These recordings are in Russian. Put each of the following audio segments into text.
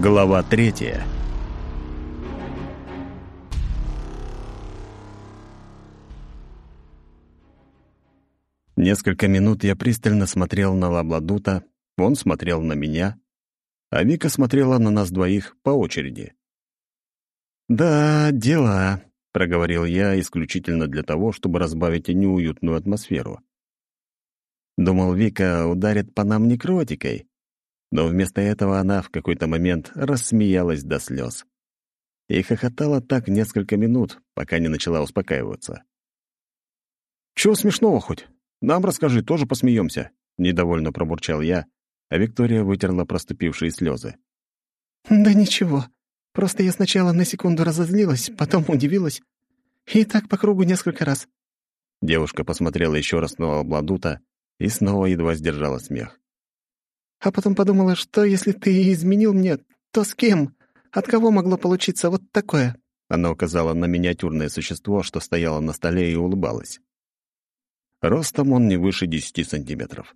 Глава третья. Несколько минут я пристально смотрел на Лабладута, он смотрел на меня, а Вика смотрела на нас двоих по очереди. «Да, дела», — проговорил я исключительно для того, чтобы разбавить неуютную атмосферу. Думал, Вика ударит по нам некротикой, но вместо этого она в какой-то момент рассмеялась до слез. И хохотала так несколько минут, пока не начала успокаиваться. «Чего смешного хоть? Нам расскажи, тоже посмеемся», — недовольно пробурчал я, а Виктория вытерла проступившие слезы. «Да ничего. Просто я сначала на секунду разозлилась, потом удивилась. И так по кругу несколько раз». Девушка посмотрела еще раз на Обладута и снова едва сдержала смех. А потом подумала, что если ты изменил мне, то с кем? От кого могло получиться вот такое?» Она указала на миниатюрное существо, что стояло на столе и улыбалась. Ростом он не выше десяти сантиметров.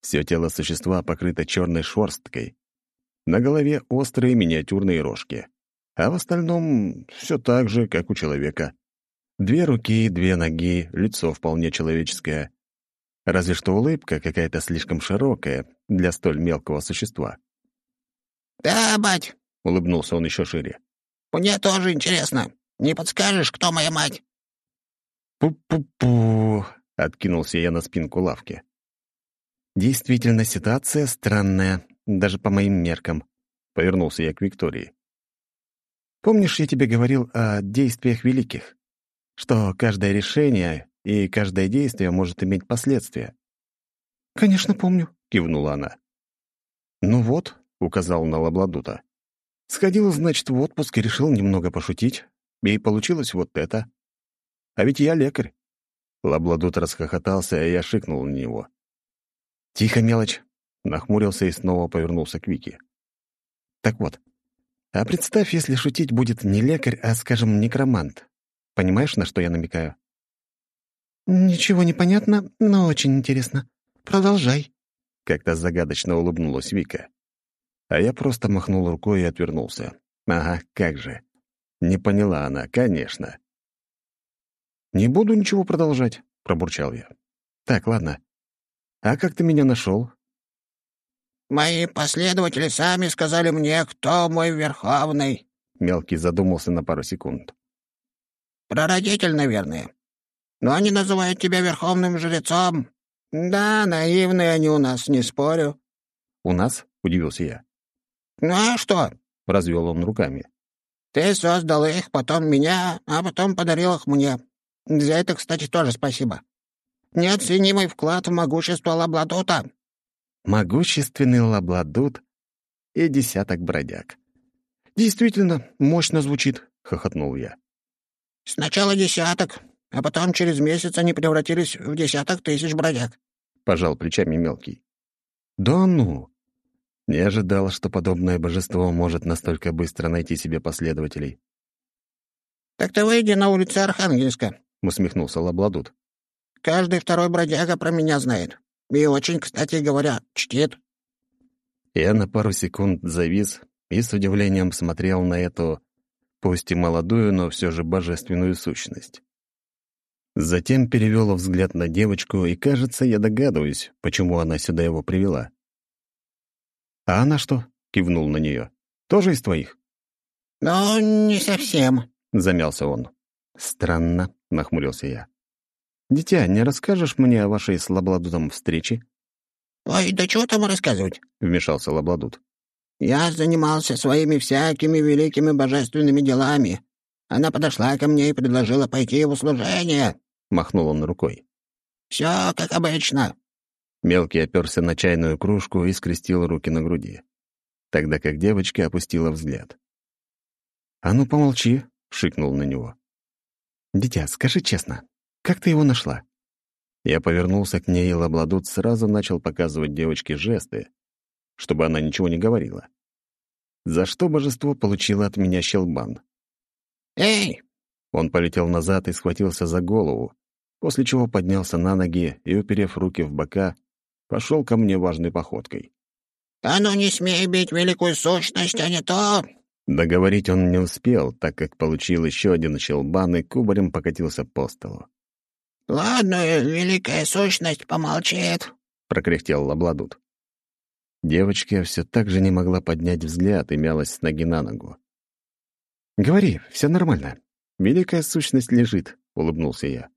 Все тело существа покрыто черной шерсткой. На голове острые миниатюрные рожки. А в остальном все так же, как у человека. Две руки, две ноги, лицо вполне человеческое. Разве что улыбка какая-то слишком широкая для столь мелкого существа. «Да, бать», — улыбнулся он еще шире. «Мне тоже интересно. Не подскажешь, кто моя мать?» «Пу-пу-пу», — откинулся я на спинку лавки. «Действительно, ситуация странная, даже по моим меркам», — повернулся я к Виктории. «Помнишь, я тебе говорил о действиях великих? Что каждое решение и каждое действие может иметь последствия. «Конечно, помню», — кивнула она. «Ну вот», — указал на Лабладута. «Сходил, значит, в отпуск и решил немного пошутить. И получилось вот это. А ведь я лекарь». Лабладут расхохотался, и я шикнул на него. «Тихо, мелочь!» — нахмурился и снова повернулся к Вике. «Так вот, а представь, если шутить будет не лекарь, а, скажем, некромант. Понимаешь, на что я намекаю?» «Ничего не понятно, но очень интересно. Продолжай». Как-то загадочно улыбнулась Вика. А я просто махнул рукой и отвернулся. Ага, как же. Не поняла она, конечно. «Не буду ничего продолжать», — пробурчал я. «Так, ладно. А как ты меня нашел? «Мои последователи сами сказали мне, кто мой верховный», — Мелкий задумался на пару секунд. «Прародитель, наверное. Но они называют тебя верховным жрецом. Да, наивные они у нас, не спорю». «У нас?» — удивился я. «Ну а что?» — развел он руками. «Ты создал их, потом меня, а потом подарил их мне. За это, кстати, тоже спасибо. Неоценимый вклад в могущество Лабладута». «Могущественный Лабладут и десяток бродяг». «Действительно, мощно звучит», — хохотнул я. «Сначала десяток, а потом через месяц они превратились в десяток тысяч бродяг», — пожал плечами мелкий. «Да ну!» Не ожидал, что подобное божество может настолько быстро найти себе последователей. «Так ты выйди на улицу Архангельска», — усмехнулся Лабладут. «Каждый второй бродяга про меня знает. И очень, кстати говоря, чтит». Я на пару секунд завис и с удивлением смотрел на эту, пусть и молодую, но все же божественную сущность. Затем перевел взгляд на девочку, и, кажется, я догадываюсь, почему она сюда его привела. «А она что?» — кивнул на нее. «Тоже из твоих?» «Ну, не совсем», — замялся он. «Странно», — нахмурился я. «Дитя, не расскажешь мне о вашей с Лабладутом встрече?» «Ой, да чего там рассказывать?» — вмешался Лабладут. «Я занимался своими всякими великими божественными делами. Она подошла ко мне и предложила пойти в услужение. — махнул он рукой. «Все как обычно». Мелкий оперся на чайную кружку и скрестил руки на груди, тогда как девочка опустила взгляд. «А ну, помолчи», — шикнул на него. «Дитя, скажи честно, как ты его нашла?» Я повернулся к ней, и Лабладут сразу начал показывать девочке жесты, чтобы она ничего не говорила. За что божество получило от меня щелбан. «Эй, он полетел назад и схватился за голову, после чего поднялся на ноги и, уперев руки в бока, пошел ко мне важной походкой. «А ну не смей бить великую сущность, а не то!» Договорить он не успел, так как получил еще один щелбан и кубарем покатился по столу. «Ладно, великая сущность помолчит», — прокряхтел Лабладут. Девочка все так же не могла поднять взгляд и мялась с ноги на ногу. «Говори, все нормально. Великая сущность лежит», — улыбнулся я.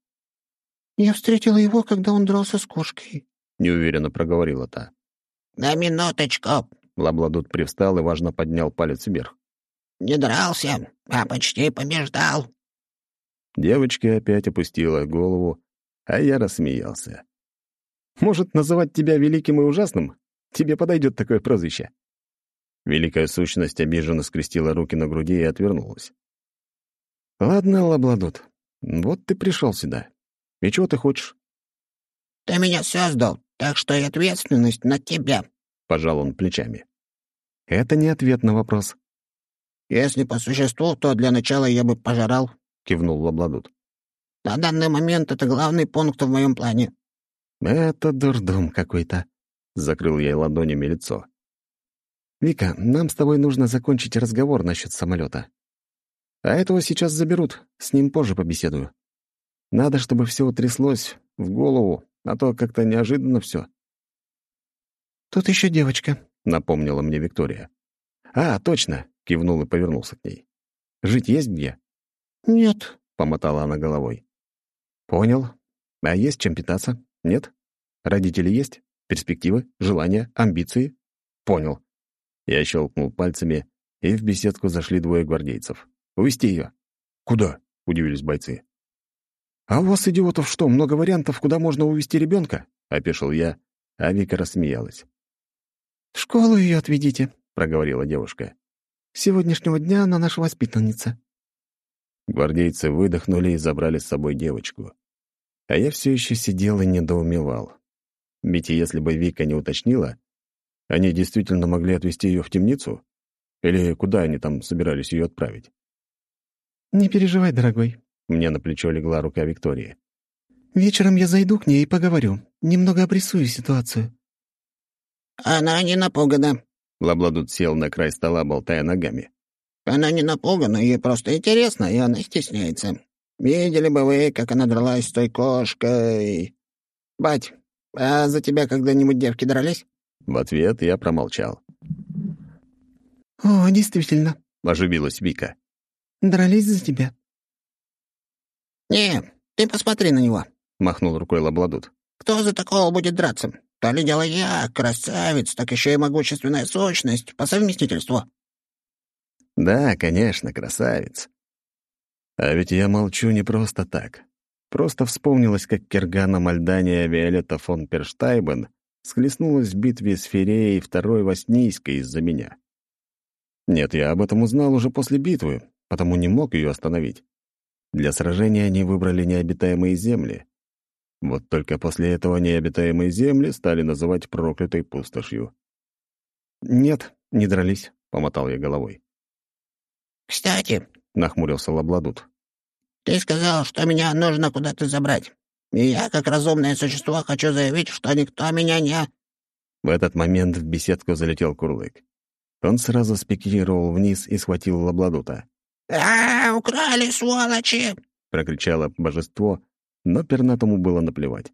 «Я встретила его, когда он дрался с кошкой», — неуверенно проговорила та. «На минуточку!» Лабладут привстал и важно поднял палец вверх. «Не дрался, а почти побеждал». Девочка опять опустила голову, а я рассмеялся. «Может, называть тебя великим и ужасным? Тебе подойдет такое прозвище». Великая сущность обиженно скрестила руки на груди и отвернулась. «Ладно, Лабладут, вот ты пришел сюда. И чего ты хочешь?» «Ты меня создал, так что и ответственность на тебя», — пожал он плечами. «Это не ответ на вопрос». «Если по существу, то для начала я бы пожрал», — кивнул Лабладут. «На данный момент это главный пункт в моем плане». «Это дурдом какой-то», — закрыл я ладонями лицо. «Вика, нам с тобой нужно закончить разговор насчет самолета. А этого сейчас заберут, с ним позже побеседую. Надо, чтобы все утряслось в голову, а то как-то неожиданно все. «Тут еще девочка», — напомнила мне Виктория. «А, точно!» — кивнул и повернулся к ней. «Жить есть где?» «Нет», — помотала она головой. «Понял. А есть чем питаться? Нет? Родители есть? Перспективы? Желания? Амбиции?» «Понял». Я щелкнул пальцами, и в беседку зашли двое гвардейцев. «Увести ее». «Куда?» — удивились бойцы. «А у вас, идиотов, что, много вариантов, куда можно увезти ребенка?» — опешил я, а Вика рассмеялась. «В школу ее отведите», — проговорила девушка. «С сегодняшнего дня она наша воспитанница». Гвардейцы выдохнули и забрали с собой девочку. А я все еще сидел и недоумевал. Ведь если бы Вика не уточнила, они действительно могли отвезти ее в темницу? Или куда они там собирались ее отправить? «Не переживай, дорогой», мне на плечо легла рука Виктории. «Вечером я зайду к ней и поговорю. Немного обрисую ситуацию». «Она не напугана». Лабладут сел на край стола, болтая ногами. «Она не напугана, ей просто интересно, и она стесняется. Видели бы вы, как она дралась с той кошкой. Бать, а за тебя когда-нибудь девки дрались?» В ответ я промолчал. «О, действительно», — оживилась Вика. «Дрались за тебя. «Не, ты посмотри на него», — махнул рукой Лабладут. «Кто за такого будет драться? То ли дело я, красавец, так еще и могущественная сущность по совместительству». «Да, конечно, красавец. А ведь я молчу не просто так. Просто вспомнилось, как Киргана Мальдания Виолетта фон Перштайбен схлестнулась в битве с Фереей Второй Воснийской из-за меня. Нет, я об этом узнал уже после битвы, потому не мог ее остановить. Для сражения они выбрали необитаемые земли. Вот только после этого необитаемые земли стали называть проклятой пустошью. «Нет, не дрались», — помотал я головой. «Кстати», — нахмурился Лабладут, — «ты сказал, что меня нужно куда-то забрать. И я, как разумное существо, хочу заявить, что никто меня не...» В этот момент в беседку залетел Курлык. Он сразу спикировал вниз и схватил Лабладута. «А, украли, сволочи!» — прокричало божество, но пернатому было наплевать.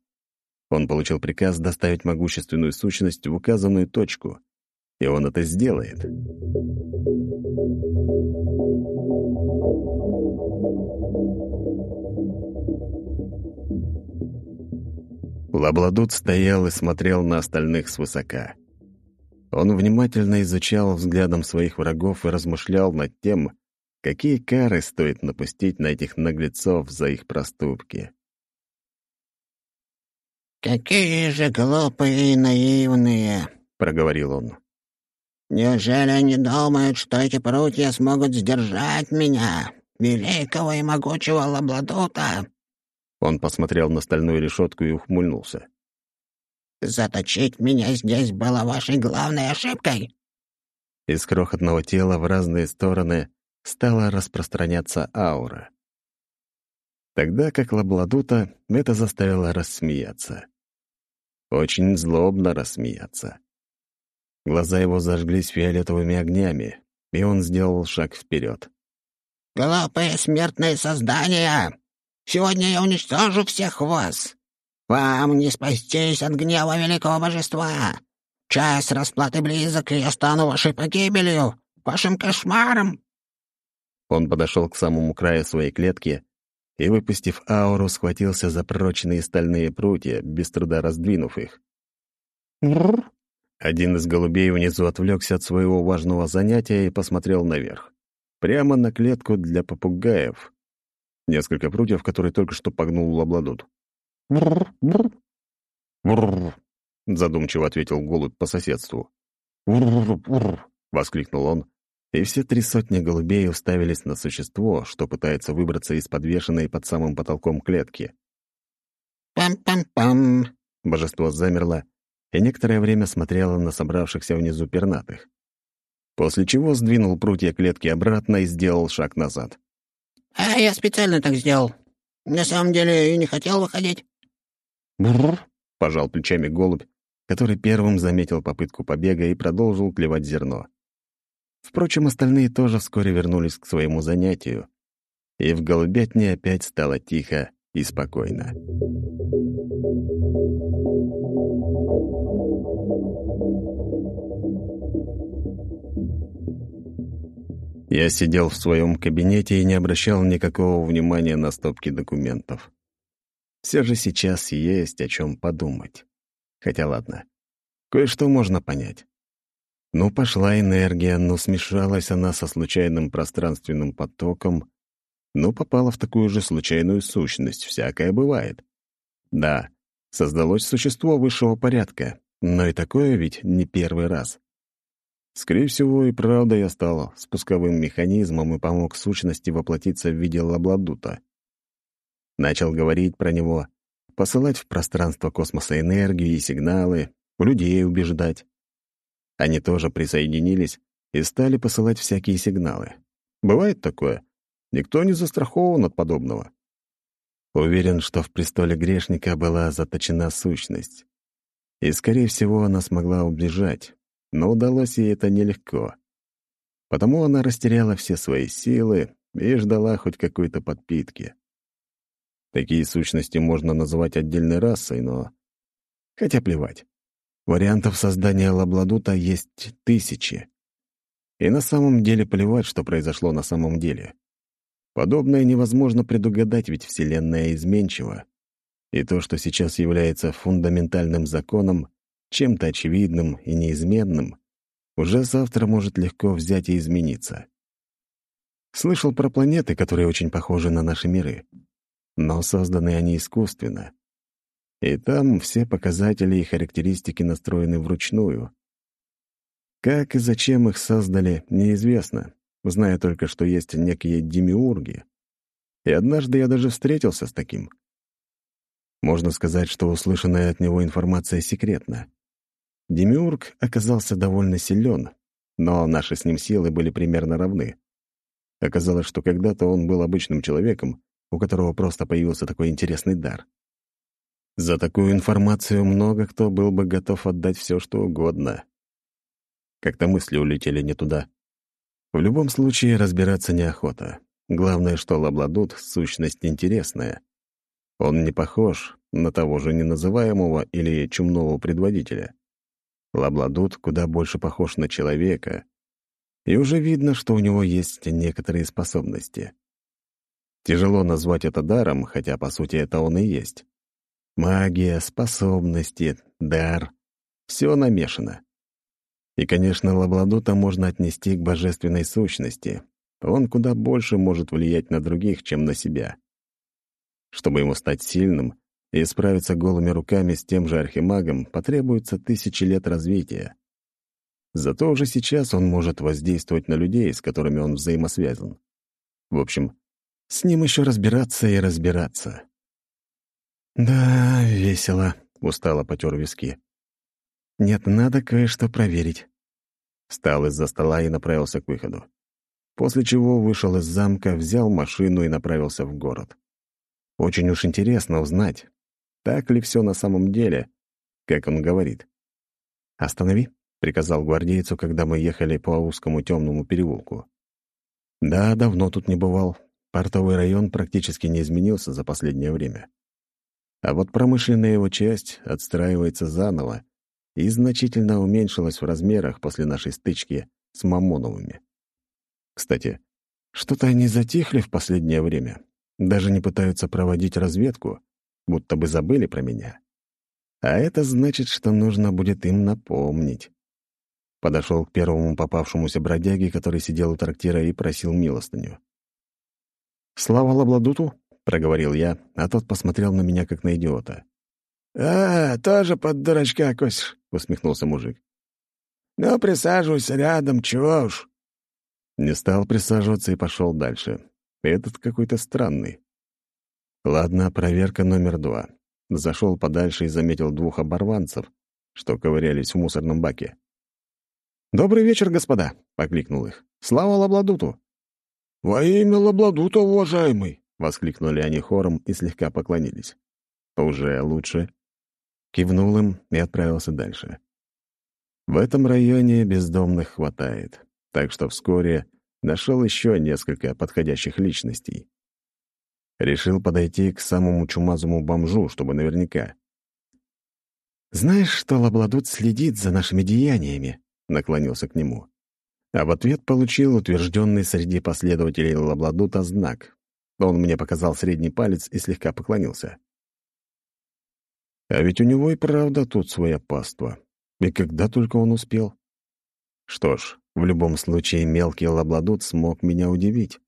Он получил приказ доставить могущественную сущность в указанную точку, и он это сделает. Лабладут стоял и смотрел на остальных свысока. Он внимательно изучал взглядом своих врагов и размышлял над тем, Какие кары стоит напустить на этих наглецов за их проступки? «Какие же глупые и наивные!» — проговорил он. «Неужели они думают, что эти прутья смогут сдержать меня, великого и могучего Лабладута?» Он посмотрел на стальную решетку и ухмыльнулся. «Заточить меня здесь было вашей главной ошибкой!» Из крохотного тела в разные стороны стала распространяться аура. Тогда как Лабладута это заставило рассмеяться. Очень злобно рассмеяться. Глаза его зажглись фиолетовыми огнями, и он сделал шаг вперед. «Глупые смертные создания! Сегодня я уничтожу всех вас! Вам не спастись от гнева великого божества! Час расплаты близок, и я стану вашей погибелью, вашим кошмаром!» Он подошел к самому краю своей клетки и, выпустив ауру, схватился за прочные стальные прутья, без труда раздвинув их. Один из голубей внизу отвлекся от своего важного занятия и посмотрел наверх. Прямо на клетку для попугаев. Несколько прутьев, которые только что погнул лабладут. задумчиво ответил голубь по соседству. воскликнул он, и все три сотни голубей уставились на существо, что пытается выбраться из подвешенной под самым потолком клетки. «Пам-пам-пам!» Божество замерло и некоторое время смотрело на собравшихся внизу пернатых. После чего сдвинул прутья клетки обратно и сделал шаг назад. «А я специально так сделал. На самом деле и не хотел выходить». «Бррр!» — пожал плечами голубь, который первым заметил попытку побега и продолжил клевать зерно. Впрочем, остальные тоже вскоре вернулись к своему занятию, и в голубятне опять стало тихо и спокойно. Я сидел в своем кабинете и не обращал никакого внимания на стопки документов. Все же сейчас есть о чем подумать. Хотя ладно, кое-что можно понять. Ну, пошла энергия, но смешалась она со случайным пространственным потоком, ну, попала в такую же случайную сущность, всякое бывает. Да, создалось существо высшего порядка, но и такое ведь не первый раз. Скорее всего, и правда я стал спусковым механизмом и помог сущности воплотиться в виде лабладута. Начал говорить про него, посылать в пространство космоса энергию и сигналы, людей убеждать. Они тоже присоединились и стали посылать всякие сигналы. Бывает такое. Никто не застрахован от подобного. Уверен, что в престоле грешника была заточена сущность. И, скорее всего, она смогла убежать, но удалось ей это нелегко. Потому она растеряла все свои силы и ждала хоть какой-то подпитки. Такие сущности можно называть отдельной расой, но... Хотя плевать. Вариантов создания лабладута есть тысячи. И на самом деле плевать, что произошло на самом деле. Подобное невозможно предугадать, ведь Вселенная изменчива. И то, что сейчас является фундаментальным законом, чем-то очевидным и неизменным, уже завтра может легко взять и измениться. Слышал про планеты, которые очень похожи на наши миры. Но созданы они искусственно. И там все показатели и характеристики настроены вручную. Как и зачем их создали, неизвестно, зная только, что есть некие демиурги. И однажды я даже встретился с таким. Можно сказать, что услышанная от него информация секретна. Демиург оказался довольно силен, но наши с ним силы были примерно равны. Оказалось, что когда-то он был обычным человеком, у которого просто появился такой интересный дар. За такую информацию много кто был бы готов отдать все, что угодно. Как-то мысли улетели не туда. В любом случае разбираться неохота. Главное, что Лабладут — сущность интересная. Он не похож на того же неназываемого или чумного предводителя. Лабладут куда больше похож на человека, и уже видно, что у него есть некоторые способности. Тяжело назвать это даром, хотя, по сути, это он и есть. Магия, способности, дар — все намешано. И, конечно, Лабладута можно отнести к божественной сущности. Он куда больше может влиять на других, чем на себя. Чтобы ему стать сильным и справиться голыми руками с тем же архимагом, потребуется тысячи лет развития. Зато уже сейчас он может воздействовать на людей, с которыми он взаимосвязан. В общем, с ним еще разбираться и разбираться. «Да, весело», — устало потер виски. «Нет, надо кое-что проверить». Встал из-за стола и направился к выходу. После чего вышел из замка, взял машину и направился в город. Очень уж интересно узнать, так ли все на самом деле, как он говорит. «Останови», — приказал гвардейцу, когда мы ехали по узкому темному переулку. Да, давно тут не бывал. Портовый район практически не изменился за последнее время. А вот промышленная его часть отстраивается заново и значительно уменьшилась в размерах после нашей стычки с Мамоновыми. Кстати, что-то они затихли в последнее время, даже не пытаются проводить разведку, будто бы забыли про меня. А это значит, что нужно будет им напомнить. Подошел к первому попавшемуся бродяге, который сидел у трактира и просил милостыню. «Слава Лабладуту!» — проговорил я, а тот посмотрел на меня, как на идиота. «А, тоже под дурачка косишь», — усмехнулся мужик. «Ну, присаживайся рядом, чего уж». Не стал присаживаться и пошел дальше. Этот какой-то странный. Ладно, проверка номер два. Зашел подальше и заметил двух оборванцев, что ковырялись в мусорном баке. «Добрый вечер, господа!» — покликнул их. «Слава Лабладуту!» «Во имя Лабладута, уважаемый!» — воскликнули они хором и слегка поклонились. «Уже лучше». Кивнул им и отправился дальше. В этом районе бездомных хватает, так что вскоре нашел еще несколько подходящих личностей. Решил подойти к самому чумазому бомжу, чтобы наверняка. «Знаешь, что Лабладут следит за нашими деяниями?» — наклонился к нему. А в ответ получил утвержденный среди последователей Лабладута знак. Он мне показал средний палец и слегка поклонился. А ведь у него и правда тут своя паства. И когда только он успел. Что ж, в любом случае мелкий Лабладут смог меня удивить.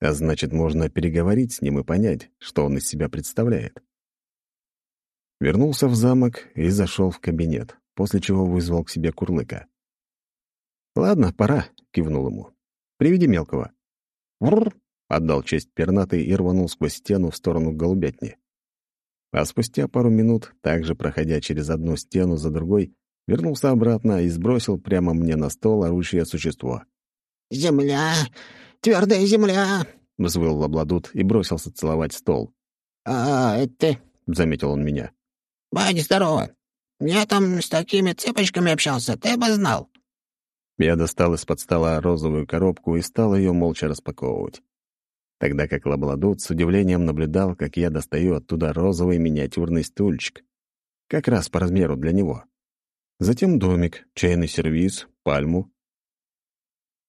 А значит, можно переговорить с ним и понять, что он из себя представляет. Вернулся в замок и зашел в кабинет, после чего вызвал к себе Курлыка. «Ладно, пора», — кивнул ему. «Приведи мелкого». «Вррр», — отдал честь пернатый и рванул сквозь стену в сторону голубятни. А спустя пару минут, также проходя через одну стену за другой, вернулся обратно и сбросил прямо мне на стол орущее существо. «Земля! Твердая земля!» — взвыл Лабладут и бросился целовать стол. «А, это ты?» — заметил он меня. «Бадь, здорово! Я там с такими цепочками общался, ты бы знал!» Я достал из-под стола розовую коробку и стал ее молча распаковывать. Тогда как Лабладут с удивлением наблюдал, как я достаю оттуда розовый миниатюрный стульчик. Как раз по размеру для него. Затем домик, чайный сервиз, пальму.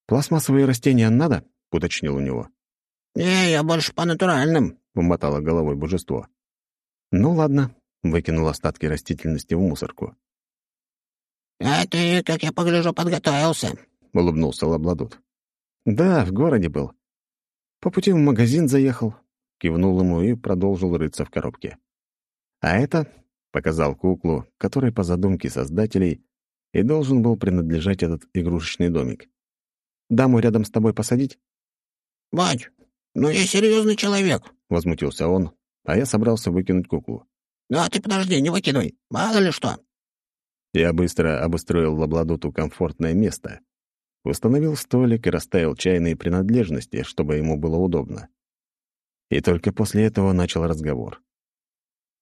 «Пластмассовые растения надо?» — уточнил у него. «Не, я больше по натуральным», — умотало головой божество. «Ну ладно», — выкинул остатки растительности в мусорку. «А ты, как я погляжу, подготовился», — улыбнулся Лабладут. «Да, в городе был. По пути в магазин заехал», — кивнул ему и продолжил рыться в коробке. «А это...» — показал куклу, которой по задумке создателей и должен был принадлежать этот игрушечный домик. «Даму рядом с тобой посадить?» «Бать, ну я серьезный человек», — возмутился он, а я собрался выкинуть куклу. «Да ты подожди, не выкидывай, мало ли что». Я быстро обустроил Лабладуту комфортное место, установил столик и расставил чайные принадлежности, чтобы ему было удобно. И только после этого начал разговор.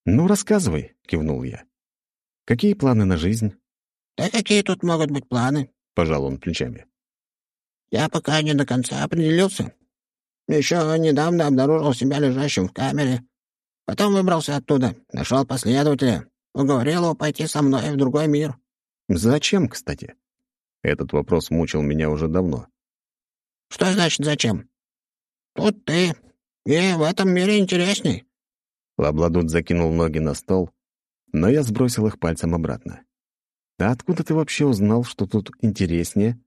«Ну, рассказывай», — кивнул я. «Какие планы на жизнь?» «Да какие тут могут быть планы?» — пожал он плечами. «Я пока не до конца определился. Еще недавно обнаружил себя лежащим в камере. Потом выбрался оттуда, нашел последователя, Уговорил его пойти со мной в другой мир». «Зачем, кстати?» Этот вопрос мучил меня уже давно. «Что значит «зачем»?» «Тут ты, и в этом мире интересней». Лабладут закинул ноги на стол, но я сбросил их пальцем обратно. «А откуда ты вообще узнал, что тут интереснее?»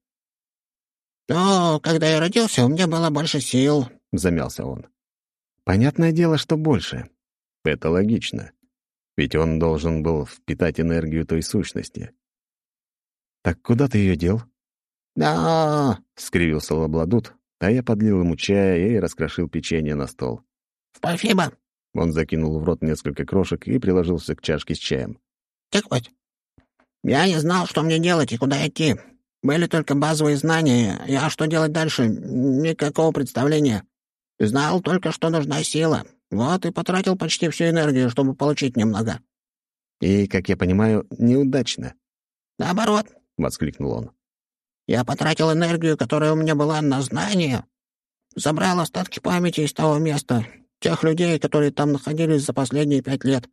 «Ну, когда я родился, у меня было больше сил», — замялся он. «Понятное дело, что больше». «Это логично ведь он должен был впитать энергию той сущности. «Так куда ты ее дел?» «Да...» — скривился Лабладут, а я подлил ему чая и раскрошил печенье на стол. «Спасибо». Он закинул в рот несколько крошек и приложился к чашке с чаем. «Так вот, я не знал, что мне делать и куда идти. Были только базовые знания, а что делать дальше — никакого представления. Знал только, что нужна сила, вот и потратил почти всю энергию, чтобы получить немного. И, как я понимаю, неудачно. Наоборот, — воскликнул он. «Я потратил энергию, которая у меня была на знание. Забрал остатки памяти из того места, тех людей, которые там находились за последние пять лет.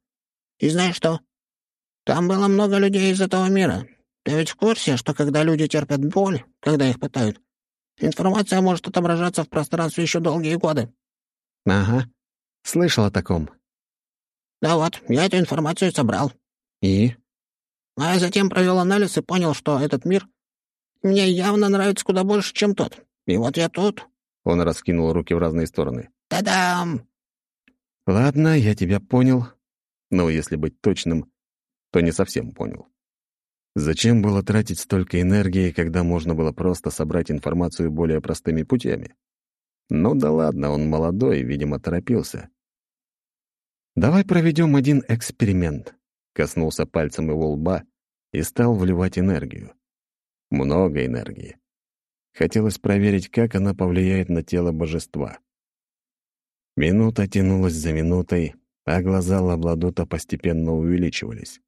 И знаешь что? Там было много людей из этого мира. Ты ведь в курсе, что когда люди терпят боль, когда их пытают, информация может отображаться в пространстве еще долгие годы?» «Ага. Слышал о таком». «Да вот, я эту информацию собрал». «И?» А затем провел анализ и понял, что этот мир мне явно нравится куда больше, чем тот. И вот я тут». Он раскинул руки в разные стороны. «Та-дам!» «Ладно, я тебя понял. Но если быть точным, то не совсем понял. Зачем было тратить столько энергии, когда можно было просто собрать информацию более простыми путями? Ну да ладно, он молодой, видимо, торопился. Давай проведем один эксперимент. Коснулся пальцем его лба и стал вливать энергию. Много энергии. Хотелось проверить, как она повлияет на тело божества. Минута тянулась за минутой, а глаза Лабладута постепенно увеличивались.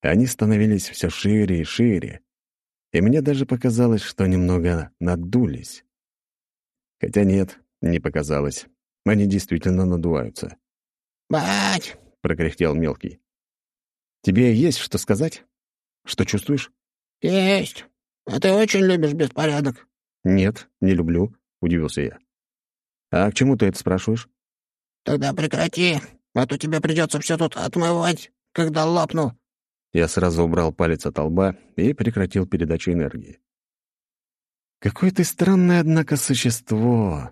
Они становились все шире и шире, и мне даже показалось, что немного надулись. Хотя нет, не показалось. Они действительно надуваются. «Бать!» — прокряхтел мелкий. «Тебе есть что сказать? Что чувствуешь?» «Есть. А ты очень любишь беспорядок?» «Нет, не люблю», — удивился я. «А к чему ты это спрашиваешь?» «Тогда прекрати, а то тебе придется все тут отмывать, когда лопну». Я сразу убрал палец от лба и прекратил передачу энергии. «Какое ты странное, однако, существо!»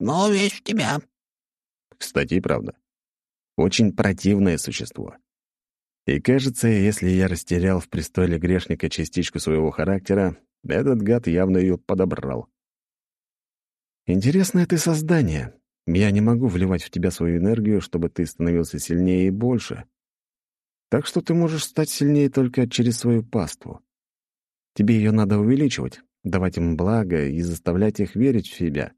«Ну, весь в тебя». Кстати, правда. Очень противное существо. И кажется, если я растерял в престоле грешника частичку своего характера, этот гад явно ее подобрал. Интересное ты создание. Я не могу вливать в тебя свою энергию, чтобы ты становился сильнее и больше. Так что ты можешь стать сильнее только через свою паству. Тебе ее надо увеличивать, давать им благо и заставлять их верить в себя.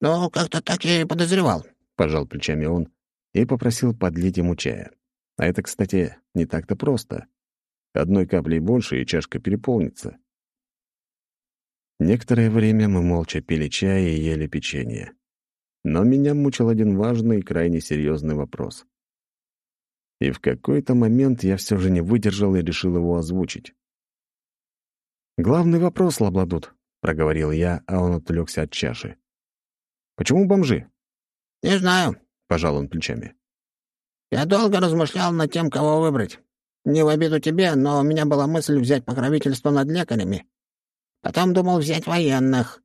«Ну, как-то так я и подозревал», — пожал плечами он и попросил подлить ему чая. А это, кстати, не так-то просто. Одной каплей больше, и чашка переполнится. Некоторое время мы молча пили чай и ели печенье. Но меня мучил один важный и крайне серьезный вопрос. И в какой-то момент я все же не выдержал и решил его озвучить. «Главный вопрос, Лабладут», — проговорил я, а он отвлекся от чаши. «Почему бомжи?» «Не знаю», — пожал он плечами. Я долго размышлял над тем, кого выбрать. Не в обиду тебе, но у меня была мысль взять покровительство над лекарями. Потом думал взять военных.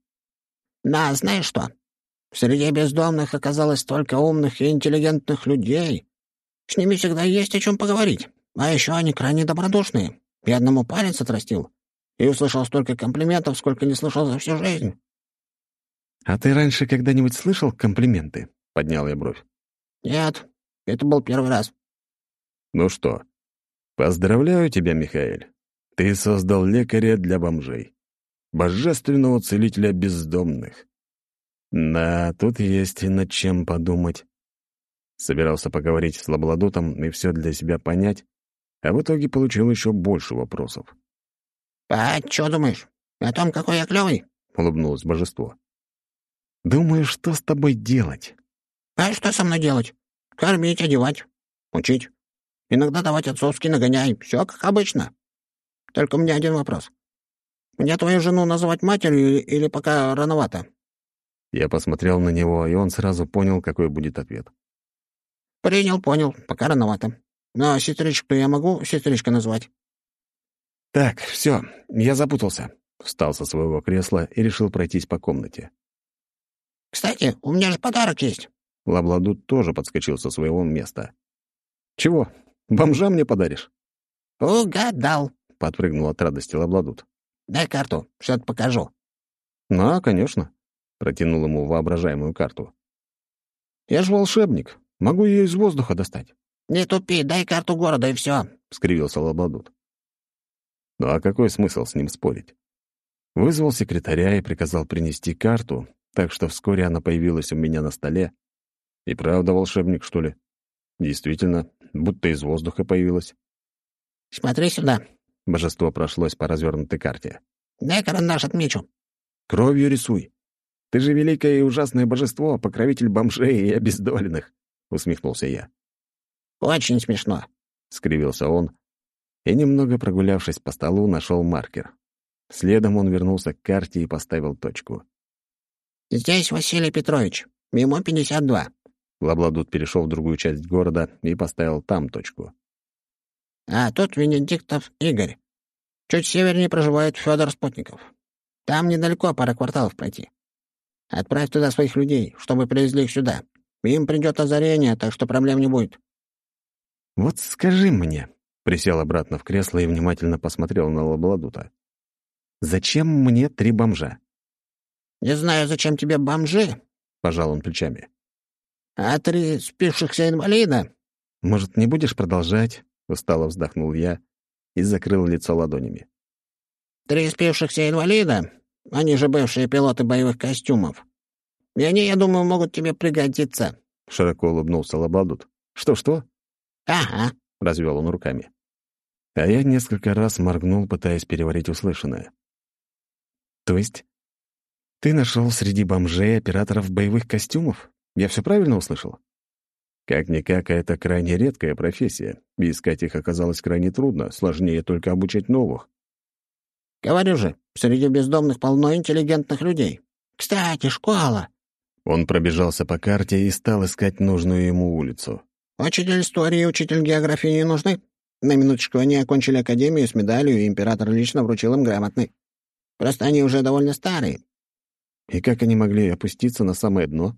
На, знаешь что? Среди бездомных оказалось столько умных и интеллигентных людей. С ними всегда есть о чем поговорить. А еще они крайне добродушные. Я одному палец отрастил. И услышал столько комплиментов, сколько не слышал за всю жизнь. «А ты раньше когда-нибудь слышал комплименты?» — поднял я бровь. «Нет, это был первый раз». «Ну что, поздравляю тебя, Михаил. Ты создал лекаря для бомжей. Божественного целителя бездомных. Да, тут есть над чем подумать. Собирался поговорить с Лабладутом и все для себя понять, а в итоге получил еще больше вопросов. «А что думаешь? О том, какой я клевый?» — улыбнулось божество. «Думаю, что с тобой делать?» «А что со мной делать? Кормить, одевать, учить. Иногда давать отцовский нагоняй. Все как обычно. Только у меня один вопрос. Мне твою жену называть матерью или пока рановато?» Я посмотрел на него, и он сразу понял, какой будет ответ. «Принял, понял. Пока рановато. Но сестричку я могу сестричка назвать?» «Так, все, я запутался». Встал со своего кресла и решил пройтись по комнате. «Кстати, у меня же подарок есть». Лабладут тоже подскочил со своего места. «Чего? Бомжа мне подаришь?» «Угадал», — подпрыгнул от радости Лабладут. «Дай карту, что-то покажу». «Ну, конечно», — протянул ему воображаемую карту. «Я ж волшебник, могу ее из воздуха достать». «Не тупи, дай карту города, и все», — скривился Лабладут. Ну а какой смысл с ним спорить? Вызвал секретаря и приказал принести карту, так что вскоре она появилась у меня на столе, и правда волшебник, что ли? Действительно, будто из воздуха появилась. «Смотри сюда». — божество прошлось по развернутой карте. «Дай карандаш отмечу». «Кровью рисуй. Ты же великое и ужасное божество, покровитель бомжей и обездоленных», — усмехнулся я. «Очень смешно», — скривился он, и, немного прогулявшись по столу, нашел маркер. Следом он вернулся к карте и поставил точку. «Здесь Василий Петрович. Ему 52». Лабладут перешел в другую часть города и поставил там точку. «А тут Венедиктов Игорь. Чуть севернее проживает Федор Спутников. Там недалеко пара кварталов пройти. Отправь туда своих людей, чтобы привезли их сюда. Им придет озарение, так что проблем не будет». «Вот скажи мне», — присел обратно в кресло и внимательно посмотрел на Лабладута. «Зачем мне три бомжа?» «Не знаю, зачем тебе бомжи», — пожал он плечами. «А три спившихся инвалида?» «Может, не будешь продолжать?» — устало вздохнул я и закрыл лицо ладонями. «Три спившихся инвалида, они же бывшие пилоты боевых костюмов. И они, я думаю, могут тебе пригодиться», — широко улыбнулся Лабадут. «Что-что?» «Ага», — развел он руками. А я несколько раз моргнул, пытаясь переварить услышанное. «То есть ты нашел среди бомжей операторов боевых костюмов? Я все правильно услышал?» Как-никак, это крайне редкая профессия, и искать их оказалось крайне трудно, сложнее только обучать новых. «Говорю же, среди бездомных полно интеллигентных людей. Кстати, школа!» Он пробежался по карте и стал искать нужную ему улицу. «Учитель истории и учитель географии не нужны. На минуточку они окончили академию с медалью, и император лично вручил им грамотный. Просто они уже довольно старые». «И как они могли опуститься на самое дно?»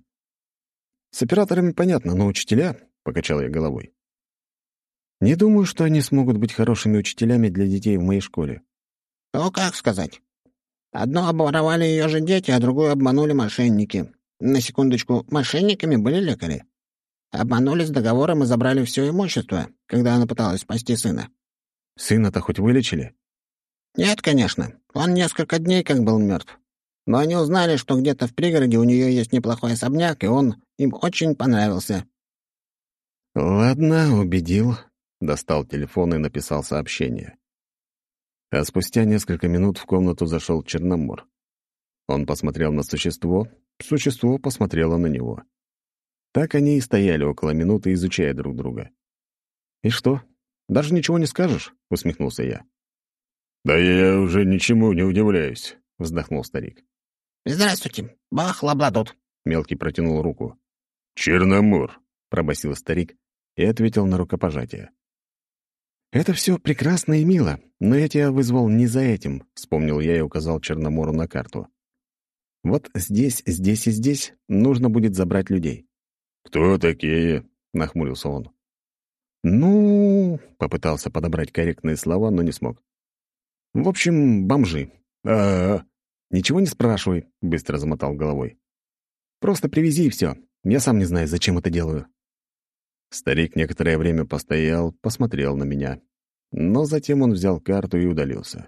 С операторами понятно, но учителя, — покачал я головой. Не думаю, что они смогут быть хорошими учителями для детей в моей школе. Ну, как сказать. Одно обворовали ее же дети, а другую обманули мошенники. На секундочку, мошенниками были лекари. Обманули с договором и забрали все имущество, когда она пыталась спасти сына. Сына-то хоть вылечили? Нет, конечно. Он несколько дней как был мертв. Но они узнали, что где-то в пригороде у нее есть неплохой особняк, и он им очень понравился. «Ладно, убедил», — достал телефон и написал сообщение. А спустя несколько минут в комнату зашел Черномор. Он посмотрел на существо, существо посмотрело на него. Так они и стояли около минуты, изучая друг друга. «И что, даже ничего не скажешь?» — усмехнулся я. «Да я уже ничему не удивляюсь», — вздохнул старик. «Здравствуйте, Бах Лабладут», — мелкий протянул руку. «Черномор», — пробасил старик и ответил на рукопожатие. «Это все прекрасно и мило, но я тебя вызвал не за этим», — вспомнил я и указал Черномору на карту. «Вот здесь, здесь и здесь нужно будет забрать людей». «Кто такие?» — нахмурился он. «Ну...» — попытался подобрать корректные слова, но не смог. «В общем, бомжи». А, -а, -а. «Ничего не спрашивай», — быстро замотал головой. «Просто привези и все. Я сам не знаю, зачем это делаю». Старик некоторое время постоял, посмотрел на меня. Но затем он взял карту и удалился.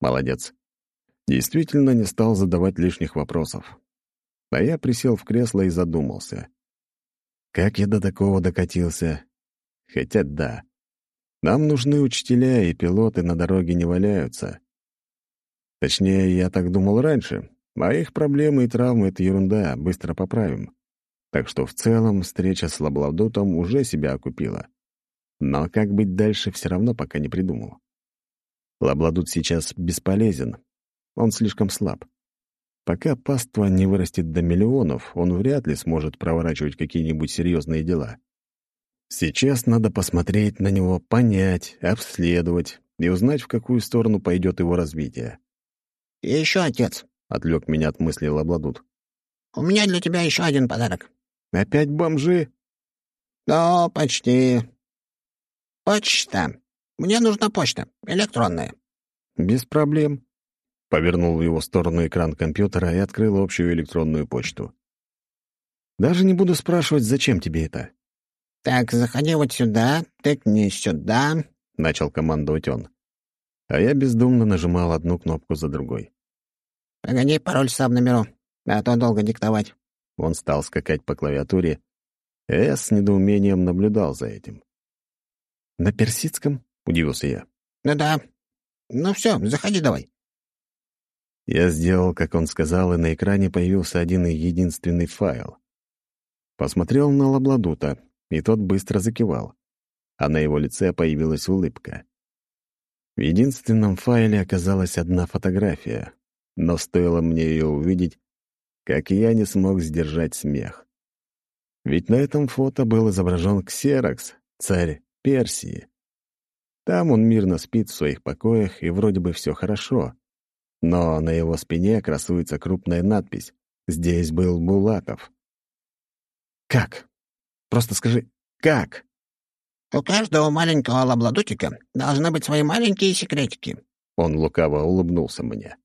Молодец. Действительно не стал задавать лишних вопросов. А я присел в кресло и задумался. Как я до такого докатился? Хотя да. Нам нужны учителя, и пилоты на дороге не валяются. Точнее, я так думал раньше. А их проблемы и травмы — это ерунда, быстро поправим. Так что в целом встреча с Лаблавдотом уже себя окупила. Но как быть дальше, все равно пока не придумал. Лабладут сейчас бесполезен. Он слишком слаб. Пока паства не вырастет до миллионов, он вряд ли сможет проворачивать какие-нибудь серьезные дела. Сейчас надо посмотреть на него, понять, обследовать и узнать, в какую сторону пойдет его развитие. «И еще, отец», — отвлек меня от мысли Лабладут. «У меня для тебя еще один подарок». «Опять бомжи?» «Да, почти». «Почта. Мне нужна почта, электронная». «Без проблем». Повернул в его сторону экран компьютера и открыл общую электронную почту. «Даже не буду спрашивать, зачем тебе это». «Так, заходи вот сюда, тыкни сюда», — начал командовать он. А я бездумно нажимал одну кнопку за другой. «Погоди, пароль сам наберу, а то долго диктовать». Он стал скакать по клавиатуре, я с недоумением наблюдал за этим. «На персидском?» — удивился я. «Ну да, Ну все, заходи давай». Я сделал, как он сказал, и на экране появился один и единственный файл. Посмотрел на Лабладута, и тот быстро закивал, а на его лице появилась улыбка. В единственном файле оказалась одна фотография, но стоило мне ее увидеть, как я не смог сдержать смех. Ведь на этом фото был изображен Ксерокс, царь Персии. Там он мирно спит в своих покоях, и вроде бы все хорошо. Но на его спине красуется крупная надпись «Здесь был Булатов». «Как? Просто скажи, как?» «У каждого маленького лабладутика должны быть свои маленькие секретики». Он лукаво улыбнулся мне.